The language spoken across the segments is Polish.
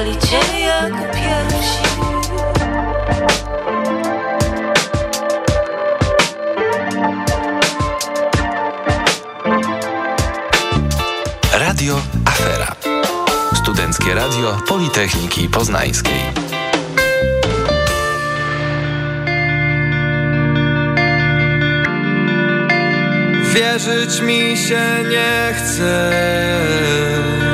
Kochali cię jak piersi Radio Afera. Studenckie Radio Politechniki Poznańskiej. Wierzyć mi się nie chce.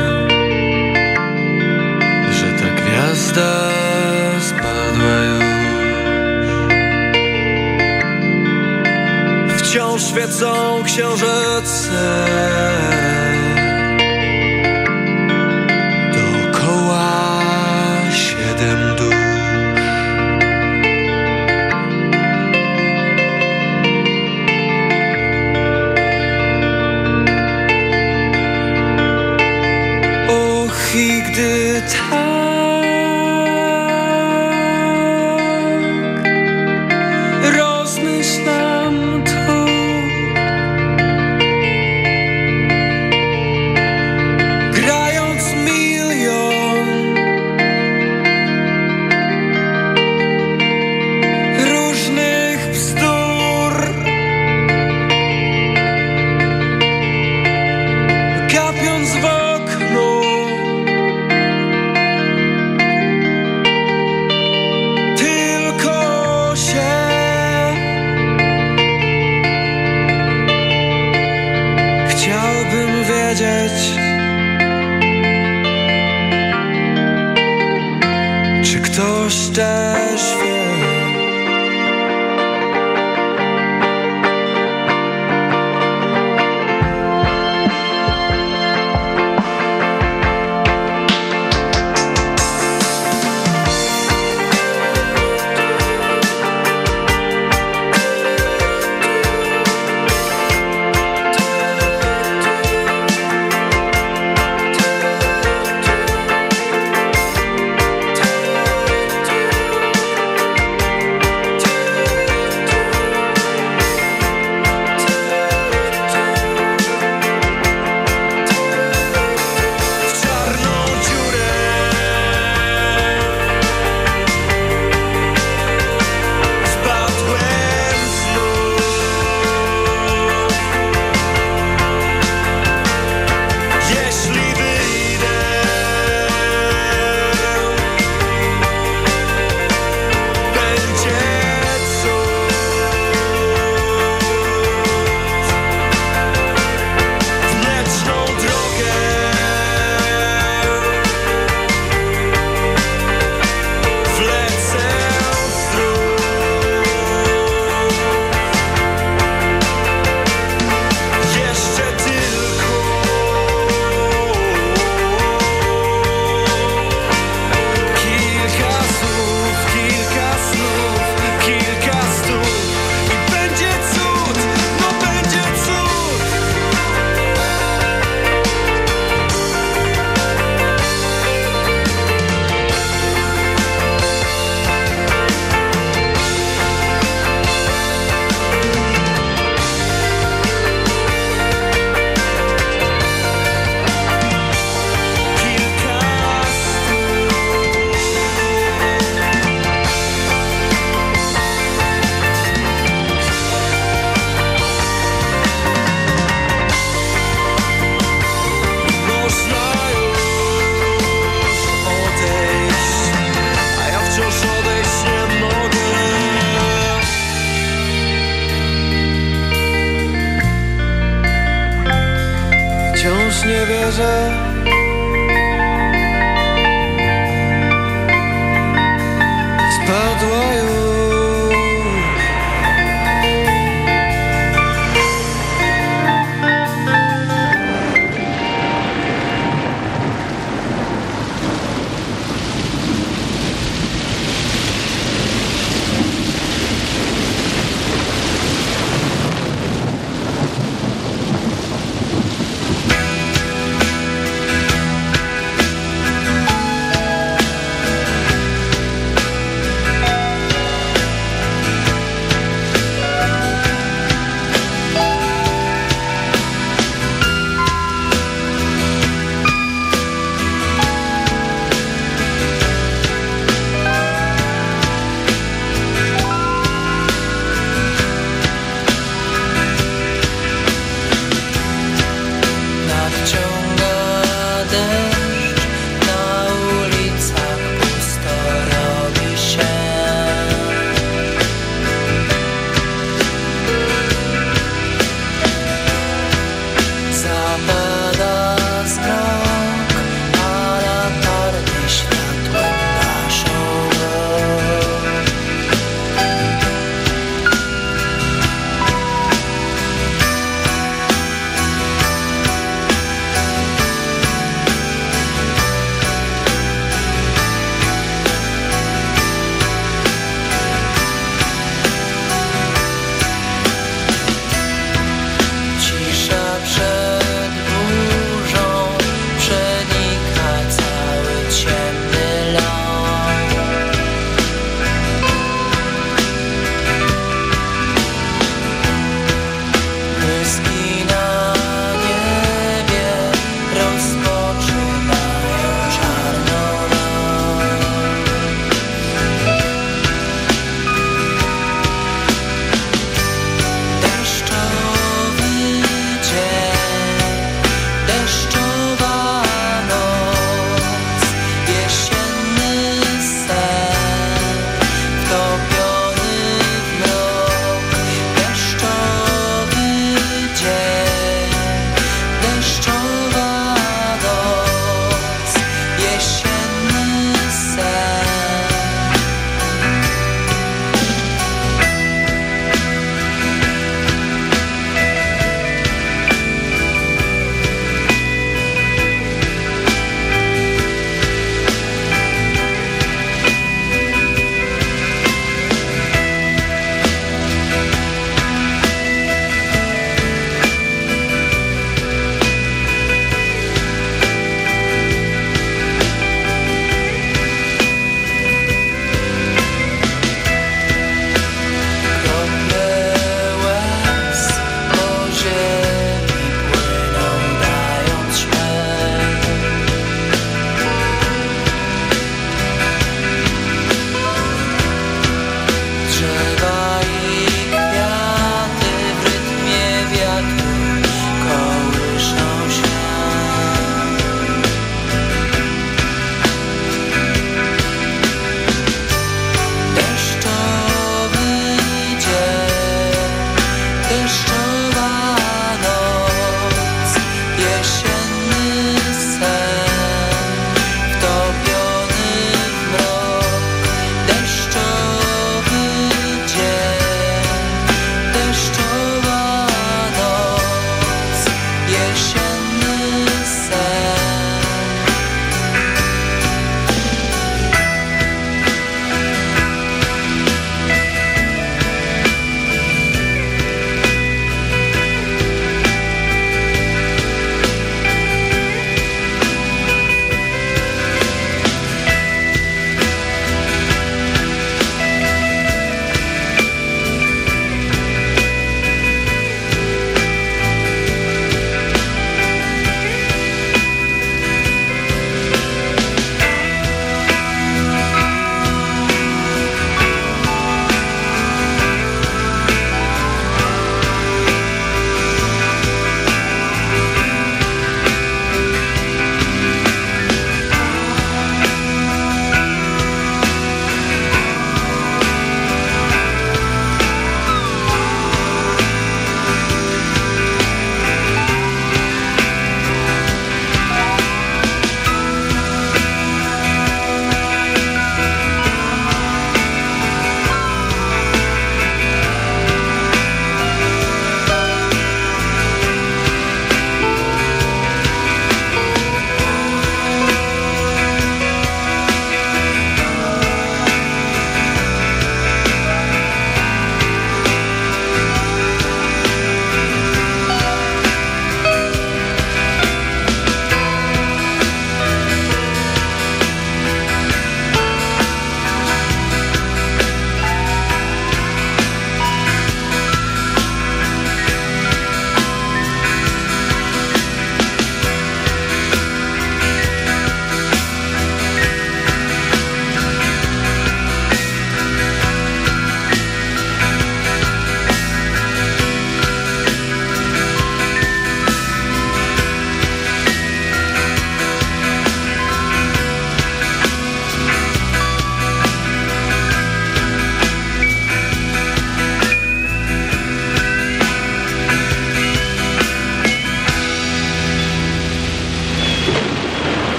świecą księżyce. down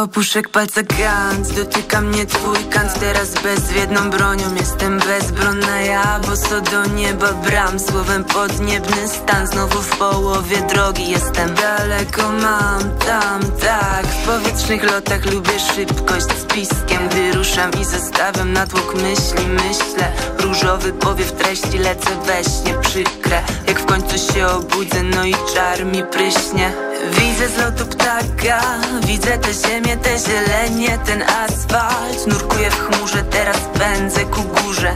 Opuszek palca gans, dotyka mnie twój kant Teraz bezwiedną bronią jestem bezbronna ja Bo co do nieba bram, słowem podniebny stan Znowu w połowie drogi jestem. Daleko mam tam, tak. W powietrznych lotach lubię szybkość z piskiem. Gdy ruszam i zestawiam natłok myśli Myślę, różowy powiew treści Lecę we śnie przykre. Jak w końcu się obudzę, no i czar mi pryśnie Widzę z lotu ptaka, widzę tę ziemię, te zielenie, ten asfalt. Nurkuję w chmurze, teraz pędzę ku górze.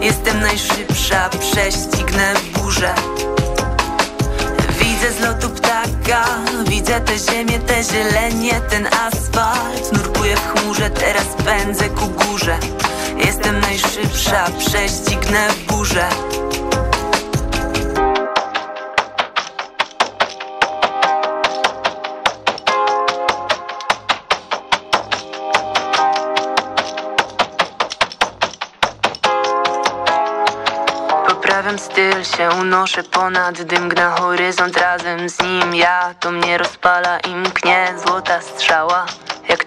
Jestem najszybsza, prześcignę burzę. Widzę z lotu ptaka, widzę tę ziemię, te zielenie, ten asfalt. Nurkuję w chmurze, teraz pędzę ku górze. Jestem najszybsza, prześcignę burzę styl się, unoszę ponad dym na horyzont razem z nim. Ja, to mnie rozpala i mknie złota strzała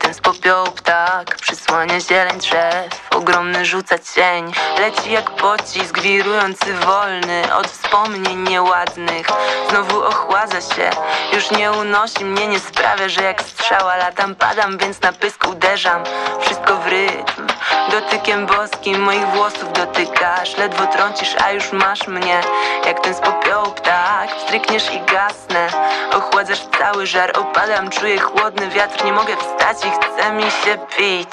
ten z popiołu ptak, przysłania zieleń drzew. Ogromny rzuca cień, leci jak pocisk wirujący wolny Od wspomnień nieładnych, znowu ochładza się. Już nie unosi mnie, nie sprawia, że jak strzała latam Padam, więc na pysk uderzam, wszystko w rytm. Dotykiem boskim moich włosów dotykasz. Ledwo trącisz, a już masz mnie. Jak ten z popiołu ptak Strykniesz i gasnę. Ochładzasz cały żar, opadam Czuję chłodny wiatr, nie mogę wstać I chce mi się pić.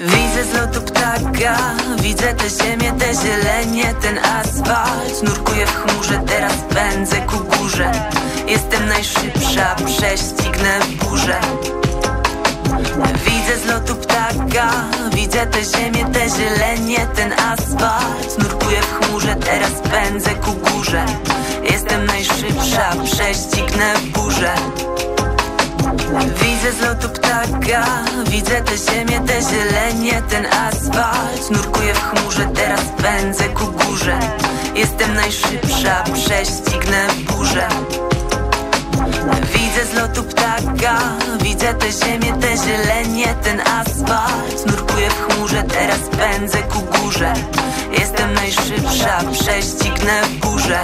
Widzę z lotu ptaka, widzę tę ziemię, te zielenie, ten asfalt. Nurkuję w chmurze, teraz pędzę ku górze. Jestem najszybsza, prześcignę burzę. Widzę z lotu ptaka, widzę tę ziemię, te zielenie, ten asfalt. Nurkuję w chmurze, teraz pędzę ku górze. Jestem najszybsza, prześcignę burzę Widzę z lotu ptaka, widzę tę ziemię, te zielenie, ten asfalt. Nurkuję w chmurze, teraz pędzę ku górze. Jestem najszybsza, prześcignę burzę. Widzę z lotu ptaka, widzę tę ziemię, te zielenie, ten asfalt. Nurkuję w chmurze, teraz pędzę ku górze. Jestem najszybsza, prześcignę burzę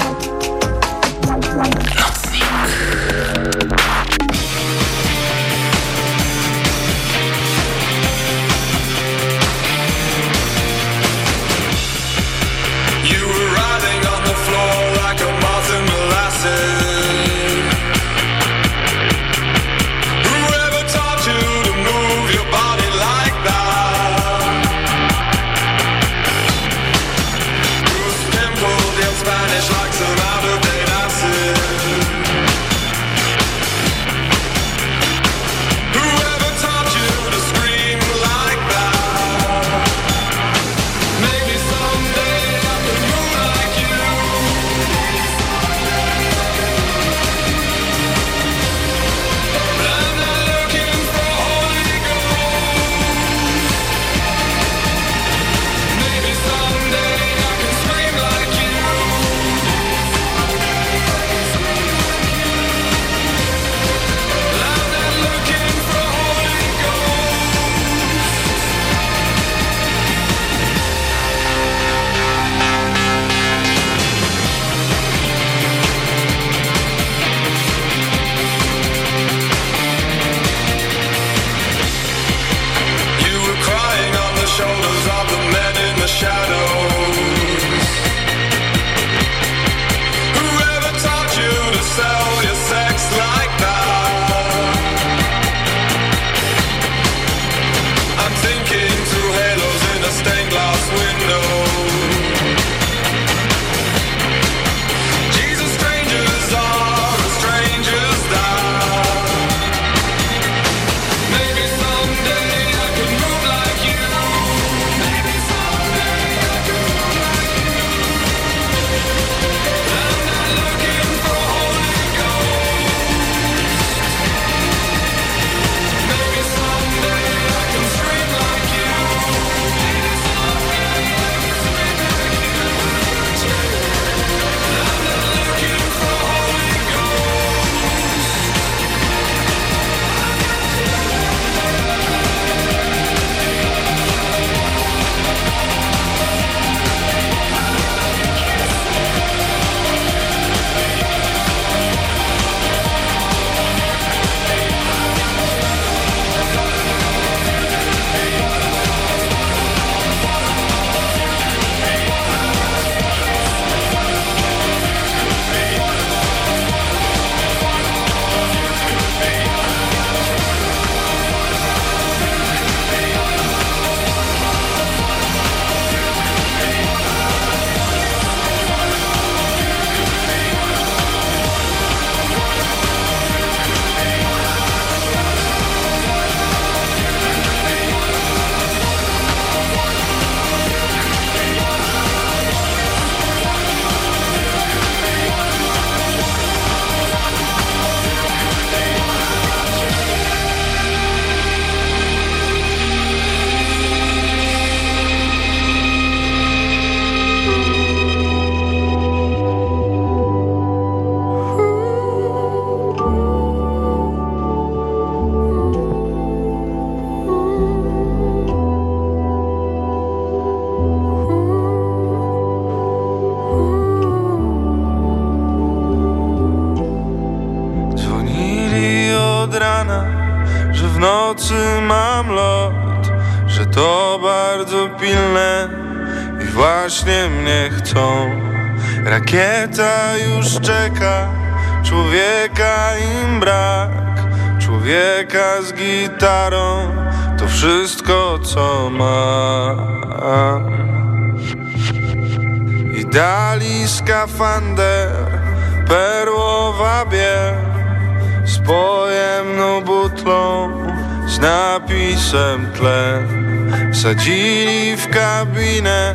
Wsadzili w kabinę,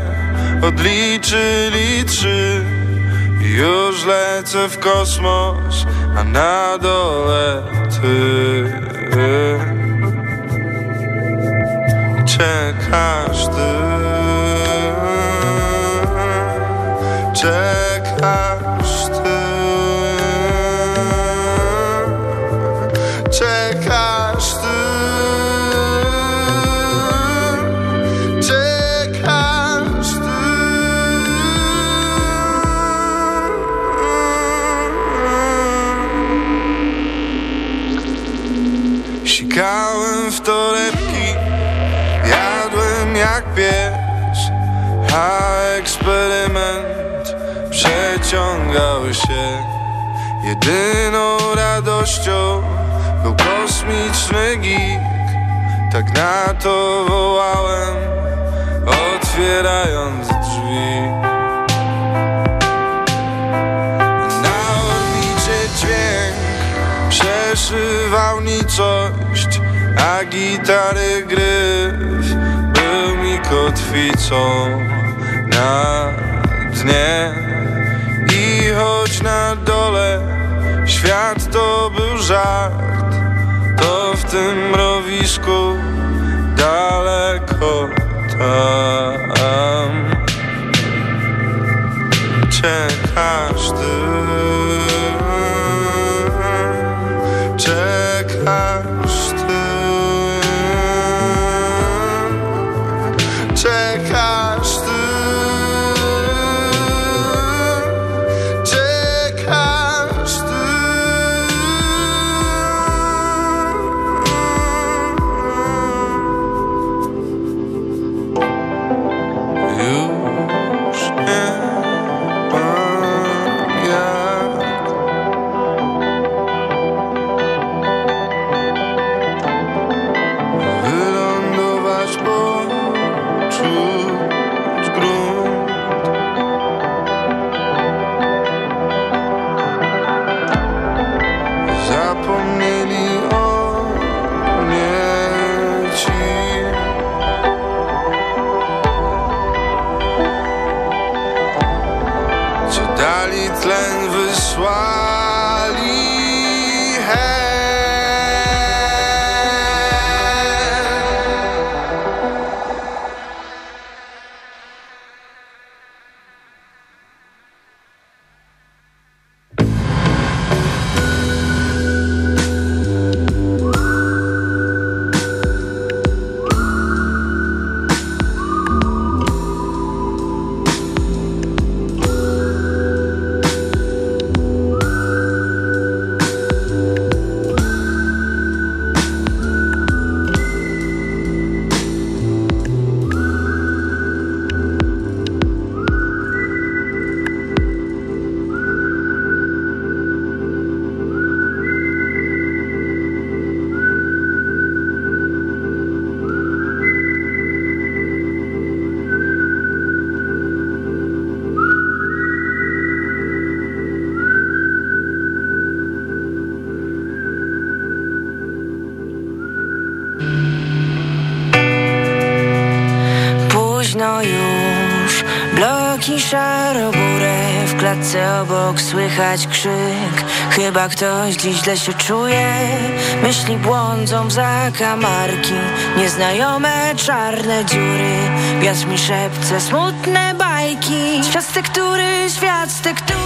odliczyli trzy. Już lecę w kosmos, a na dole ty. Czekasz na to wołałem, otwierając drzwi. Na orbicie dźwięk przeszywał nicość A gitary gryf był mi kotwicą na dnie. I choć na dole świat to był żart To w tym mrowisku daleko tam. Czekasz ty słychać krzyk. Chyba ktoś dziś źle się czuje. Myśli błądzą za kamarki Nieznajome czarne dziury. Wiatr mi szepce smutne bajki. Świat z tektury, świat z tektury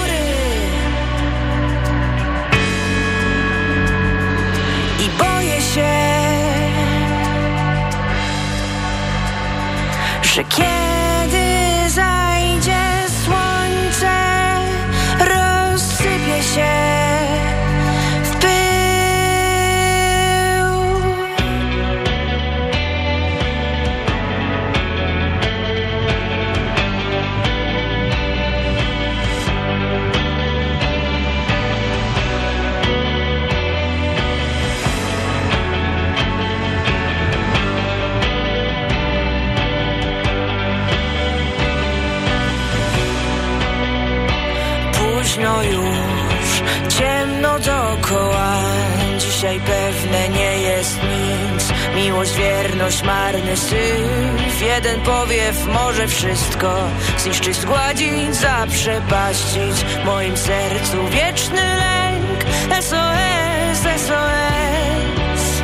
powiew może wszystko Zniszczyć, zgładzić, zaprzepaścić W moim sercu wieczny lęk. SOS, SOS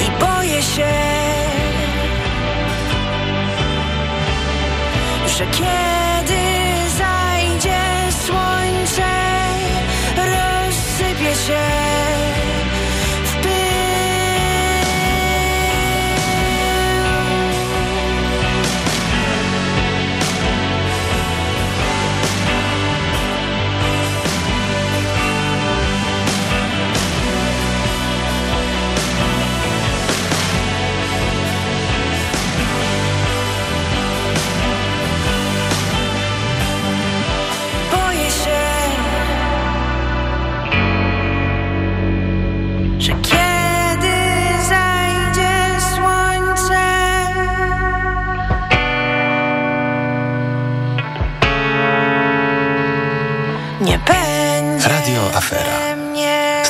I boję się Że kiedy zajdzie słońce Rozsypie się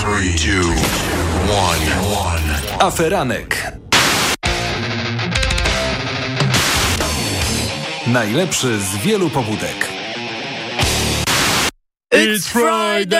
Three, two, one, one. Aferanek. Najlepszy z wielu pobudek. It's Friday!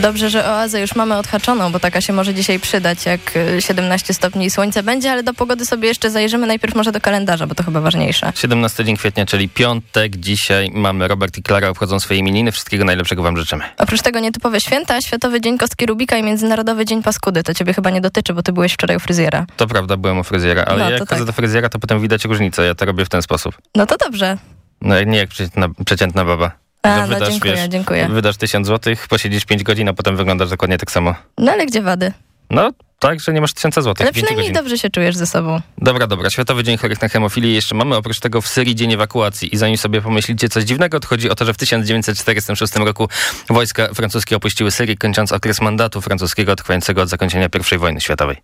Dobrze, że oazę już mamy odhaczoną, bo taka się może dzisiaj przydać, jak 17 y, stopni i słońce będzie, ale do pogody sobie jeszcze zajrzymy najpierw może do kalendarza, bo to chyba ważniejsze. 17 dzień kwietnia, czyli piątek. Dzisiaj mamy Robert i Klara obchodzą swoje imieniny. Wszystkiego najlepszego wam życzymy. Oprócz tego nietypowe święta, Światowy Dzień Kostki Rubika i Międzynarodowy Dzień Paskudy. To ciebie chyba nie dotyczy, bo ty byłeś wczoraj u fryzjera. To prawda, byłem u fryzjera, ale no, jak tak. do fryzjera, to potem widać różnicę. Ja to robię w ten sposób. No to dobrze. No nie jak przeciętna, przeciętna baba. A, no wydasz, dziękuję, wiesz, dziękuję. Wydasz tysiąc złotych, posiedzisz 5 godzin, a potem wyglądasz dokładnie tak samo. No ale gdzie wady? No, tak, że nie masz tysiąca złotych. Ale przynajmniej godzin. dobrze się czujesz ze sobą. Dobra, dobra. Światowy Dzień Chorych na Hemofilię jeszcze mamy. Oprócz tego w Syrii Dzień Ewakuacji. I zanim sobie pomyślicie coś dziwnego, to chodzi o to, że w 1946 roku wojska francuskie opuściły Syrię, kończąc okres mandatu francuskiego trwającego od zakończenia I wojny światowej.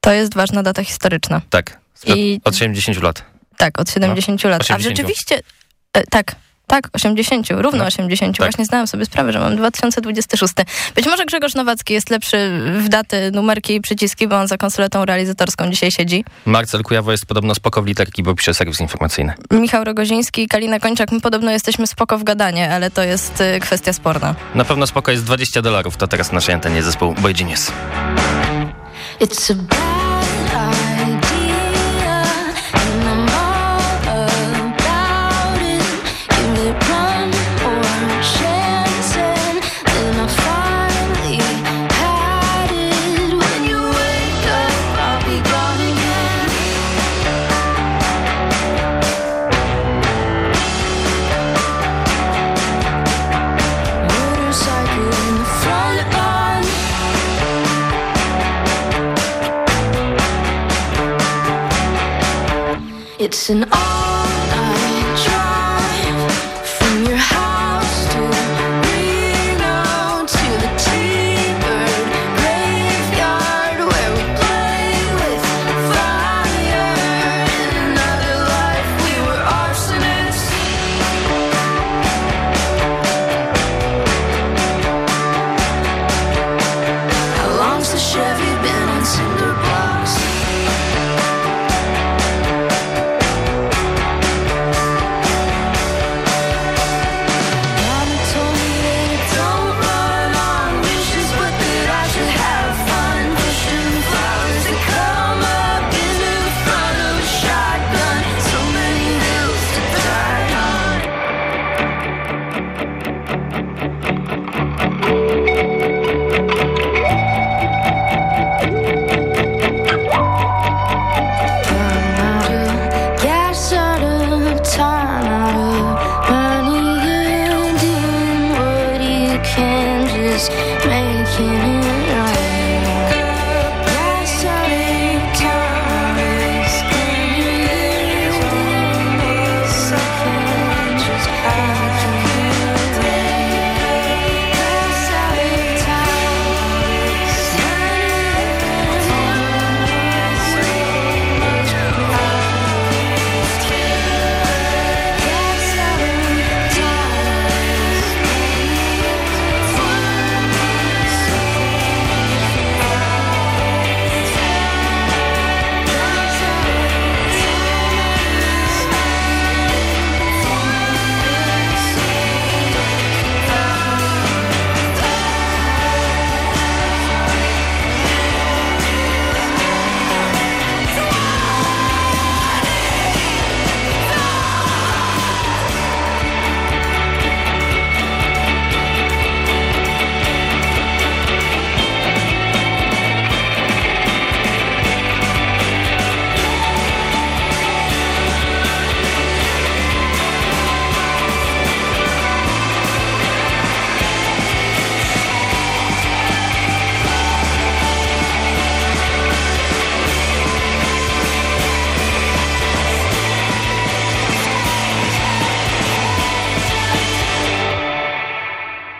To jest ważna data historyczna. Tak. I- Od 70 lat. Tak, od 70 lat. A 80. rzeczywiście... E, tak, tak, 80, równo No, 80. tak. Właśnie zdałam sobie sprawę, że mam 2026. Być może Grzegorz Nowacki jest lepszy w daty, numerki i przyciski, bo on za konsoletą realizatorską dzisiaj siedzi. Marcel Kujawo jest podobno spoko w literki, bo pisze serwis informacyjny. Michał Rogoziński i Kalina Kończak, my podobno jesteśmy spoko w gadanie, ale to jest y, kwestia sporna. Na pewno spoko jest 20 dolarów. To teraz w naszej antenie zespół Boy Genius. It's a It's an all-night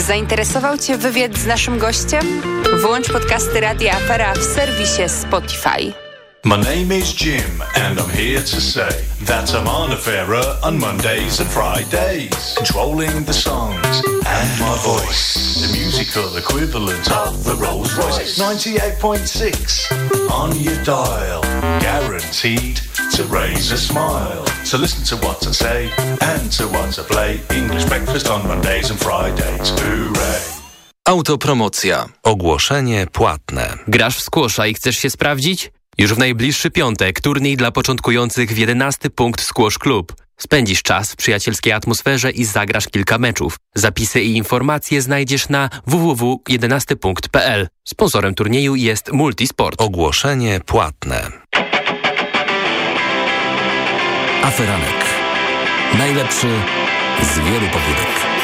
Zainteresował Cię wywiad z naszym gościem? Włącz podcasty Radia Afera w serwisie Spotify. My name is Jim, and I'm here to say that I'm on a fairer on Mondays and Fridays, controlling the songs and my voice. Musical equivalent of the Rolls Royce. 98.6 on your dial, guaranteed to raise a smile. So listen to what I say and to what I play. English breakfast on Mondays and Fridays. Hooray! Autopromocja. Ogłoszenie płatne. Grasz w squasha i chcesz się sprawdzić? Już w najbliższy piątek turniej dla początkujących w 11 punkt Squash Club. Spędzisz czas w przyjacielskiej atmosferze i zagrasz kilka meczów. Zapisy i informacje znajdziesz na www.11punkt.pl. Sponsorem turnieju jest Multisport. Ogłoszenie płatne. Aferanek. Najlepszy z wielu pobudek.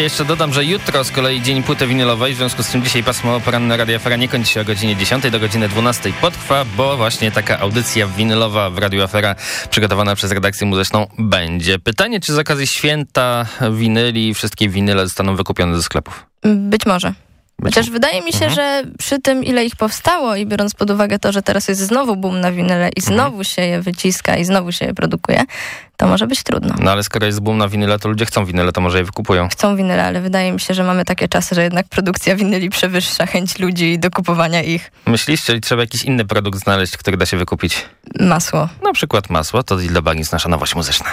Jeszcze dodam, że jutro z kolei dzień płyty winylowej, w związku z czym dzisiaj pasmo poranne Radia Afera nie kończy się o godzinie 10 do godziny 12 potrwa, bo właśnie taka audycja winylowa w Radio Afera przygotowana przez redakcję muzyczną będzie. Pytanie, czy z okazji święta winyli wszystkie winyle zostaną wykupione ze sklepów? Być może. Chociaż wydaje mi się, Mhm. że przy tym, ile ich powstało i biorąc pod uwagę to, że teraz jest znowu boom na winyle i Mhm. znowu się je wyciska i znowu się je produkuje, to może być trudno. No ale skoro jest boom na winyle, to ludzie chcą winyle, to może je wykupują. Chcą winyle, ale wydaje mi się, że mamy takie czasy, że jednak produkcja winyli przewyższa chęć ludzi do kupowania ich. Myślisz, czyli trzeba jakiś inny produkt znaleźć, który da się wykupić? Masło. Na przykład masło, to Dildo Baggins, nasza nowość muzyczna.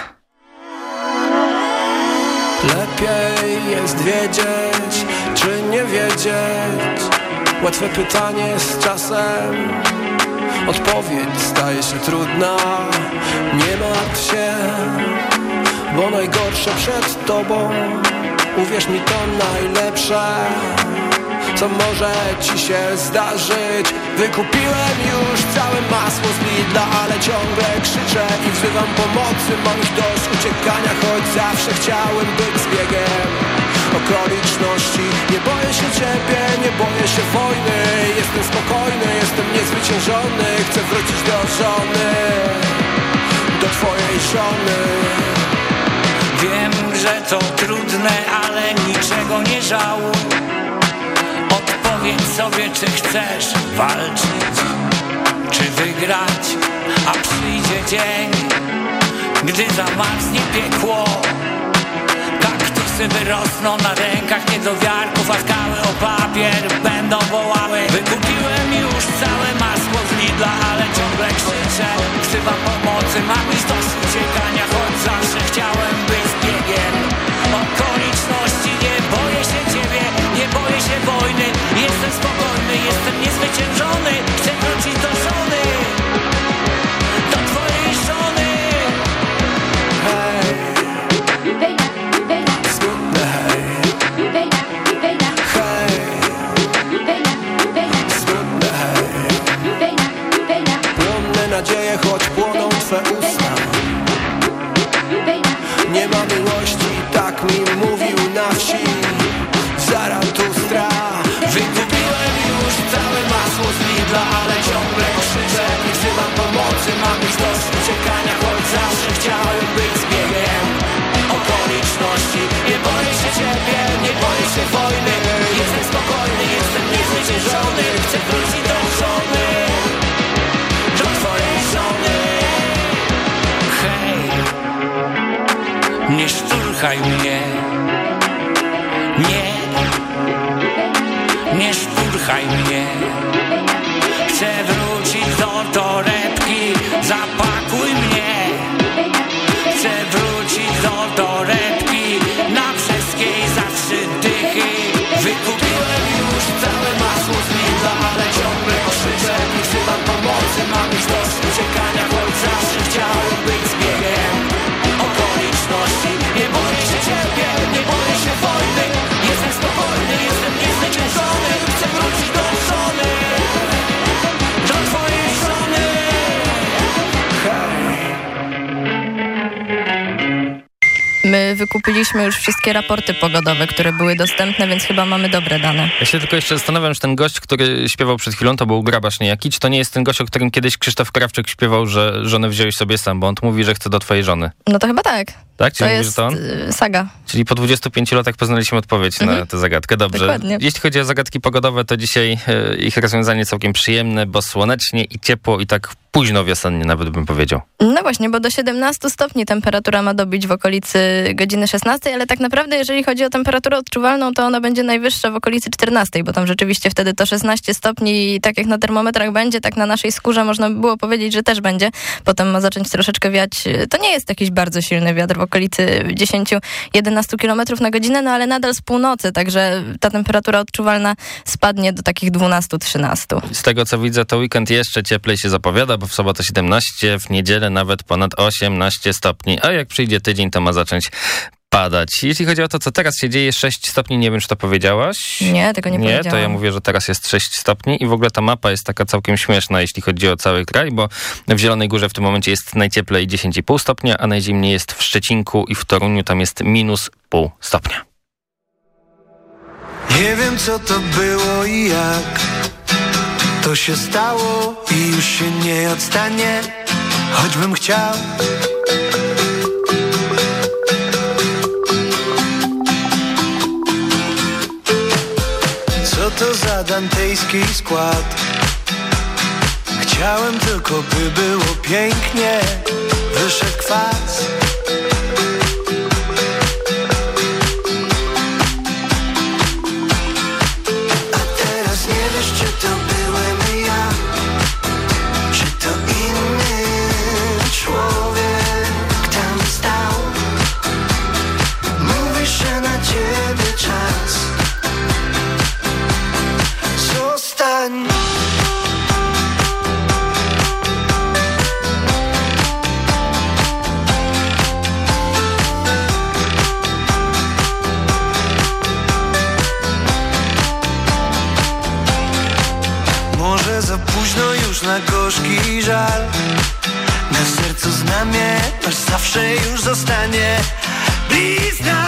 Lepiej jest wiedzieć, czy nie wiedzieć. Łatwe pytanie z czasem. Odpowiedź staje się trudna. Nie martw się, bo najgorsze przed tobą. Uwierz mi to najlepsze co może ci się zdarzyć. Wykupiłem już całe masło z Lidla Ale ciągle krzyczę i wzywam pomocy. Mam dość uciekania, choć zawsze chciałem być zbiegiem okoliczności. Nie boję się ciebie, nie boję się wojny. Jestem spokojny, jestem niezwyciężony. Chcę wrócić do żony Do twojej żony. Wiem, że to trudne, ale niczego nie żałuj. Odpowiedz sobie, czy chcesz walczyć, czy wygrać A przyjdzie dzień, gdy zamarznie piekło Kaktusy wyrosną na rękach niedowiarków A skały o papier będą wołały. Wykupiłem już całe masło z Lidla, ale ciągle krzyczę Wzywam pomocy, mam już dość uciekania Choć zawsze chciałem być zbiegiem Okoliczności nie boję się ciebie, nie boję się wojny. Jestem spokojny, jestem niezwyciężony Chcę wrócić do żony My wykupiliśmy już wszystkie raporty pogodowe, które były dostępne, więc chyba mamy dobre dane. Ja się tylko jeszcze zastanawiam, czy ten gość, który śpiewał przed chwilą, to był grabarz niejaki, czy to nie jest ten gość, o którym kiedyś Krzysztof Krawczyk śpiewał, że żonę wziąłeś sobie sam, bo on mówi, że chce do twojej żony. No to chyba tak. Tak? To Czyli mówi, że jest to on? y, saga. Czyli po 25 latach poznaliśmy odpowiedź na Mhm. tę zagadkę. Dobrze. Dokładnie. Jeśli chodzi o zagadki pogodowe, to dzisiaj e, ich rozwiązanie całkiem przyjemne, bo słonecznie i ciepło i tak późno wiosennie nawet bym powiedział. No właśnie, bo do 17 stopni temperatura ma dobić w okolicy godziny 16, ale tak naprawdę jeżeli chodzi o temperaturę odczuwalną, to ona będzie najwyższa w okolicy 14, bo tam rzeczywiście wtedy to 16 stopni i tak jak na termometrach będzie, tak na naszej skórze można by było powiedzieć, że też będzie. Potem ma zacząć troszeczkę wiać. To nie jest jakiś bardzo silny wiatr w okolicy 10-11 km na godzinę, no ale nadal z północy, także ta temperatura odczuwalna spadnie do takich 12-13. Z tego co widzę, to weekend jeszcze cieplej się zapowiada, bo w sobotę 17, w niedzielę nawet ponad 18 stopni, a jak przyjdzie tydzień, to ma zacząć padać. Jeśli chodzi o to, co teraz się dzieje, 6 stopni, nie wiem, czy to powiedziałaś. Nie, tego nie Nie, to powiedziałam. ja mówię, że teraz jest 6 stopni i w ogóle ta mapa jest taka całkiem śmieszna, jeśli chodzi o cały kraj, bo w Zielonej Górze w tym momencie jest najcieplej 10,5 stopnia, a najzimniej jest w Szczecinku i w Toruniu, tam jest minus pół stopnia. Nie wiem co to było i jak To się stało i już się nie odstanie Choćbym chciał to za dantejski skład. Chciałem tylko by było pięknie. Wyszedł kwas zawsze już zostanie Blizna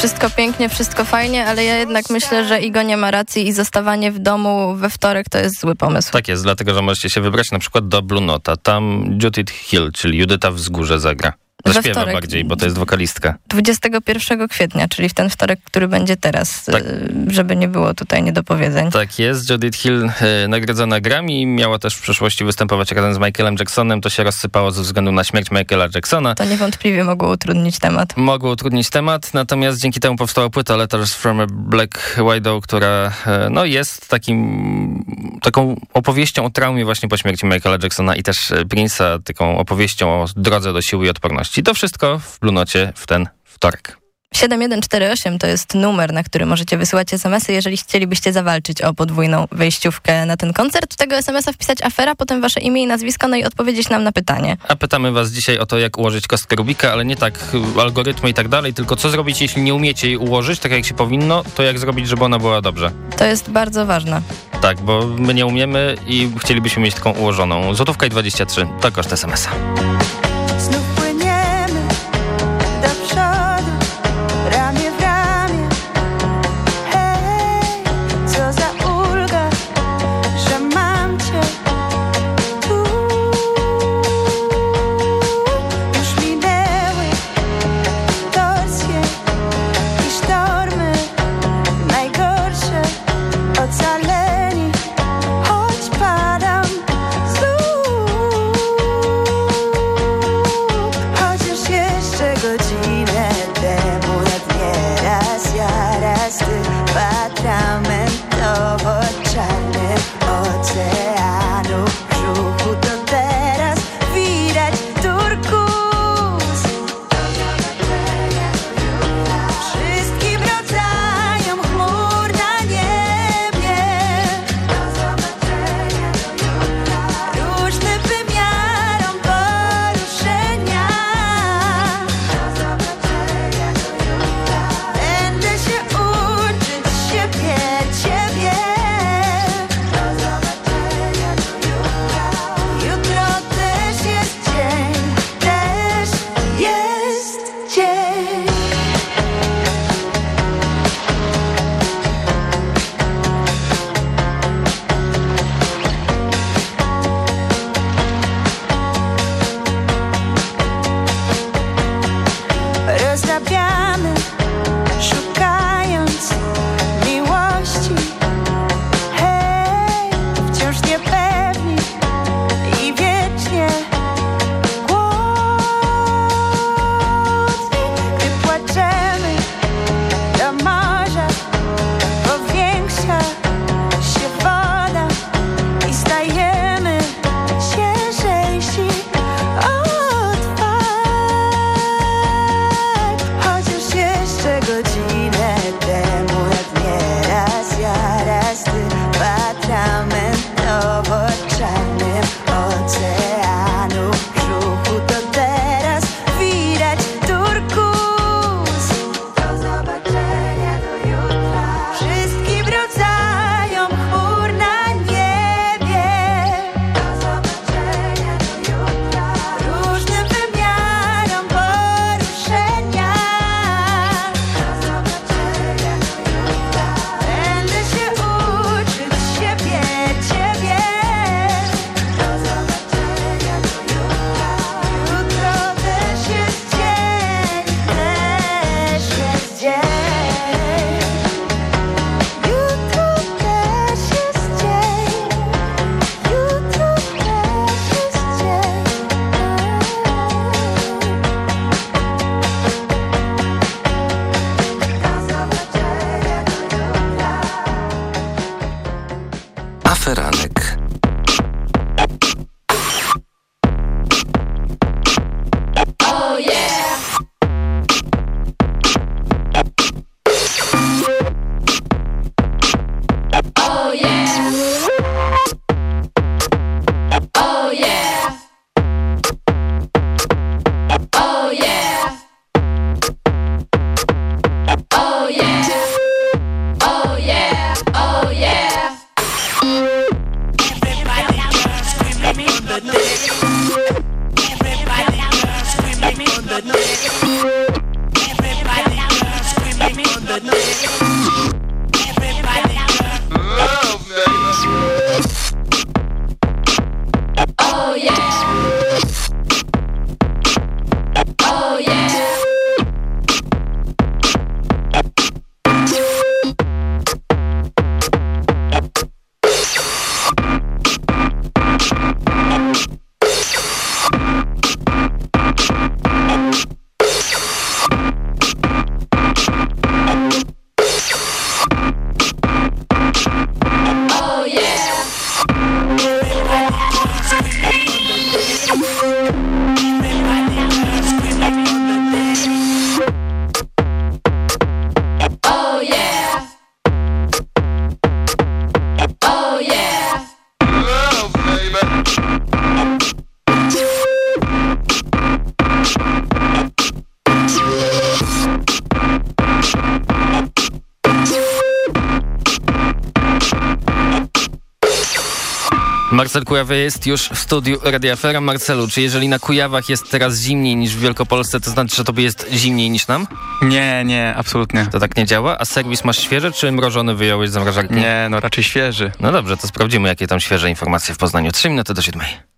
wszystko pięknie, wszystko fajnie, ale ja jednak myślę, że Igo nie ma racji i zostawanie w domu we wtorek to jest zły pomysł. Tak jest, dlatego że możecie się wybrać na przykład do Blue Nota. Tam Judith Hill, czyli Judyta Wzgórze zagra. Zaśpiewa wtorek. bardziej, bo to jest wokalistka. 21 kwietnia, czyli w ten wtorek, który będzie teraz, Tak. y, żeby nie było tutaj niedopowiedzeń. Tak jest, Judith Hill e, nagrodzona Grammy, miała też w przeszłości występować razem z Michaelem Jacksonem, to się rozsypało ze względu na śmierć Michaela Jacksona. To niewątpliwie mogło utrudnić temat. Mogło utrudnić temat, natomiast dzięki temu powstała płyta Letters from a Black Widow, która e, no, jest takim, taką opowieścią o traumie właśnie po śmierci Michaela Jacksona i też Prince'a, taką opowieścią o drodze do siły i odporności. To wszystko w Blunocie w ten wtorek. 7148 to jest numer, na który możecie wysyłać SMS-y, jeżeli chcielibyście zawalczyć o podwójną wejściówkę na ten koncert. Tego SMS-a wpisać afera, potem wasze imię i nazwisko, no i odpowiedzieć nam na pytanie. A pytamy was dzisiaj o to, jak ułożyć kostkę Rubika, ale nie tak y, algorytmy i tak dalej, tylko co zrobić, jeśli nie umiecie jej ułożyć, tak jak się powinno, to jak zrobić, żeby ona była dobrze. To jest bardzo ważne. Tak, bo my nie umiemy i chcielibyśmy mieć taką ułożoną. Złotówka i 23 to koszt SMS-a. Marcel Kujawa jest już w studiu Radia Afera. Marcelu, czy jeżeli na Kujawach jest teraz zimniej niż w Wielkopolsce, to znaczy, że tobie jest zimniej niż nam? Nie, nie, absolutnie. To tak nie działa? A serwis masz świeży, czy mrożony wyjąłeś z zamrażarki? Nie, no raczej świeży. No dobrze, to sprawdzimy, jakie tam świeże informacje w Poznaniu. Trzy minuty do siódmej.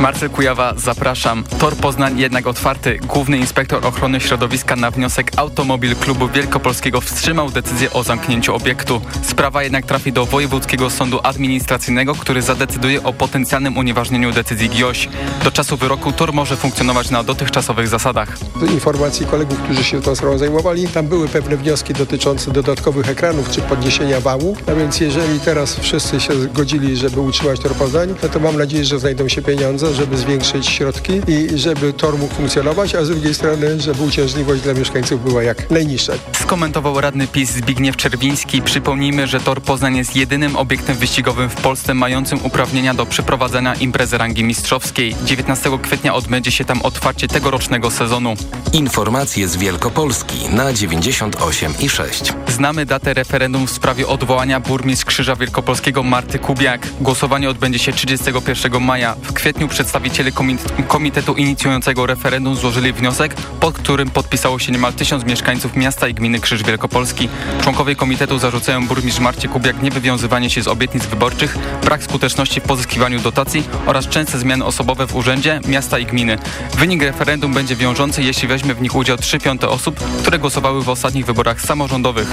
Marcel Kujawa, zapraszam. Tor Poznań jednak otwarty. Główny inspektor ochrony środowiska na wniosek Automobil Klubu Wielkopolskiego wstrzymał decyzję o zamknięciu obiektu. Sprawa jednak trafi do Wojewódzkiego Sądu Administracyjnego, który zadecyduje o potencjalnym unieważnieniu decyzji GIOŚ. Do czasu wyroku tor może funkcjonować na dotychczasowych zasadach. Z informacji kolegów, którzy się tą sprawą zajmowali, tam były pewne wnioski dotyczące dodatkowych ekranów czy podniesienia wału. A więc jeżeli teraz wszyscy się zgodzili, żeby utrzymać tor Poznań, no to mam nadzieję, że znajdą się pieniądze, żeby zwiększyć środki i żeby tor mógł funkcjonować, a z drugiej strony, żeby uciążliwość dla mieszkańców była jak najniższa. Skomentował radny PiS Zbigniew Czerwiński. Przypomnijmy, że tor Poznań jest jedynym obiektem wyścigowym w Polsce mającym uprawnienia do przeprowadzania imprezy rangi mistrzowskiej. 19 kwietnia odbędzie się tam otwarcie tegorocznego sezonu. Informacje z Wielkopolski na 98 i 6. Znamy datę referendum w sprawie odwołania burmistrz Krzyża Wielkopolskiego Marty Kubiak. Głosowanie odbędzie się 31 maja. W kwietniu przedstawiciele komit- komitetu inicjującego referendum złożyli wniosek, pod którym podpisało się niemal tysiąc mieszkańców miasta i gminy Krzyż Wielkopolski. Członkowie komitetu zarzucają burmistrz Marcie Kubiak niewywiązywanie się z obietnic wyborczych, brak skuteczności w pozyskiwaniu dotacji oraz częste zmiany osobowe w urzędzie, miasta i gminy. Wynik referendum będzie wiążący, jeśli weźmie w nich udział 3 piąte osób, które głosowały w ostatnich wyborach samorządowych.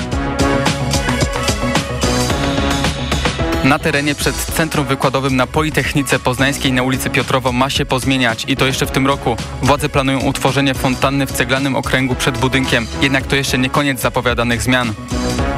Na terenie przed Centrum Wykładowym na Politechnice Poznańskiej na ulicy Piotrowo ma się pozmieniać i to jeszcze w tym roku. Władze planują utworzenie fontanny w ceglanym okręgu przed budynkiem, jednak to jeszcze nie koniec zapowiadanych zmian.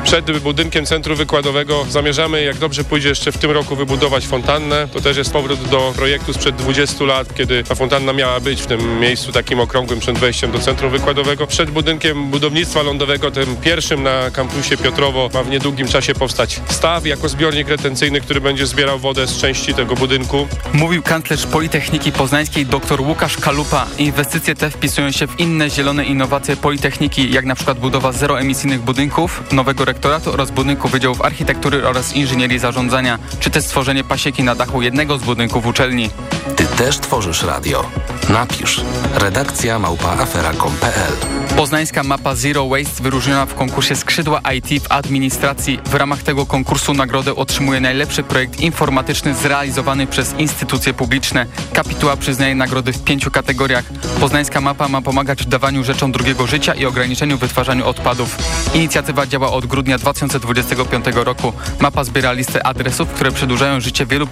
Przed budynkiem Centrum Wykładowego zamierzamy, jak dobrze pójdzie, jeszcze w tym roku wybudować fontannę. To też jest powrót do projektu sprzed 20 lat, kiedy ta fontanna miała być w tym miejscu takim okrągłym przed wejściem do Centrum Wykładowego. Przed budynkiem budownictwa lądowego, tym pierwszym na kampusie Piotrowo, ma w niedługim czasie powstać staw jako zbiornik retencyjny, który będzie zbierał wodę z części tego budynku. Mówił kanclerz Politechniki Poznańskiej dr Łukasz Kalupa. Inwestycje te wpisują się w inne zielone innowacje Politechniki, jak na przykład budowa zeroemisyjnych budynków, nowego rektoratu oraz budynku Wydziałów Architektury oraz Inżynierii Zarządzania, czy też stworzenie pasieki na dachu jednego z budynków uczelni. Ty też tworzysz radio. Napisz redakcja małpaafera.com.pl Poznańska mapa Zero Waste wyróżniona w konkursie Skrzydła IT w administracji. W ramach tego konkursu nagrodę otrzymuje najlepszy projekt informatyczny zrealizowany przez instytucje publiczne. Kapituła przyznaje nagrody w pięciu kategoriach. Poznańska mapa ma pomagać w dawaniu rzeczom drugiego życia i ograniczeniu wytwarzaniu odpadów. Inicjatywa działa od grudnia 2025 roku. Mapa zbiera listę adresów, które przedłużają życie wielu